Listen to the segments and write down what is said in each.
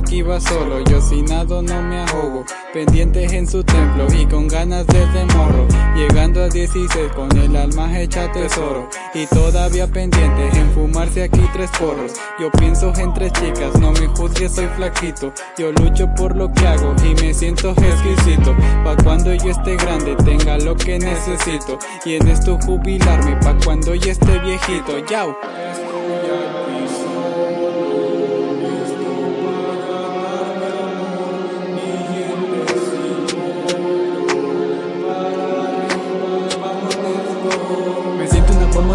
aquí va solo, yo sin nado no me ahogo. Pendientes en su templo y con ganas desde morro. Llegando a 16 con el alma hecha tesoro. Y todavía pendientes en fumarse aquí tres porros. Yo pienso en tres chicas, no me juzgues, soy flaquito. Yo lucho por lo que hago y me siento exquisito. Pa' cuando yo esté grande tenga lo que necesito. Y en esto jubilarme pa' cuando yo esté viejito. Yao.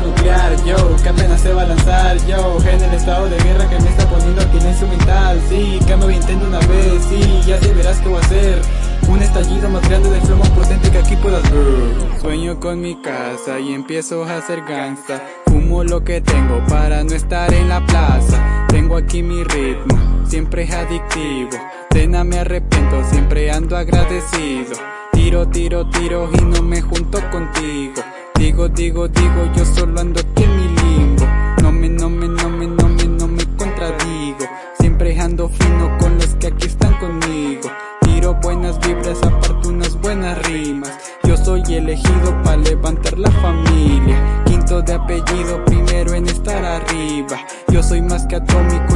Nuclear, yo, que apenas se va a lanzar, yo, en el estado de guerra que me está poniendo aquí en su mental, sí, que me intento una vez, sí, ya te verás qué voy a hacer. Un estallido más grande del flow más potente que aquí puedas ver. Sueño con mi casa y empiezo a hacer gangsta. Fumo lo que tengo para no estar en la plaza. Tengo aquí mi ritmo, siempre es adictivo. De nada me arrepiento, siempre ando agradecido. Tiro, tiro, tiro y no me junto contigo. Digo, digo, digo, yo solo ando aquí en mi limbo. No me, no me, no me, no me, no me contradigo. Siempre ando fino con los que aquí están conmigo. Tiro buenas vibras, aparto unas buenas rimas. Yo soy elegido para levantar la familia. Quinto de apellido, primero en estar arriba. Yo soy más que atómico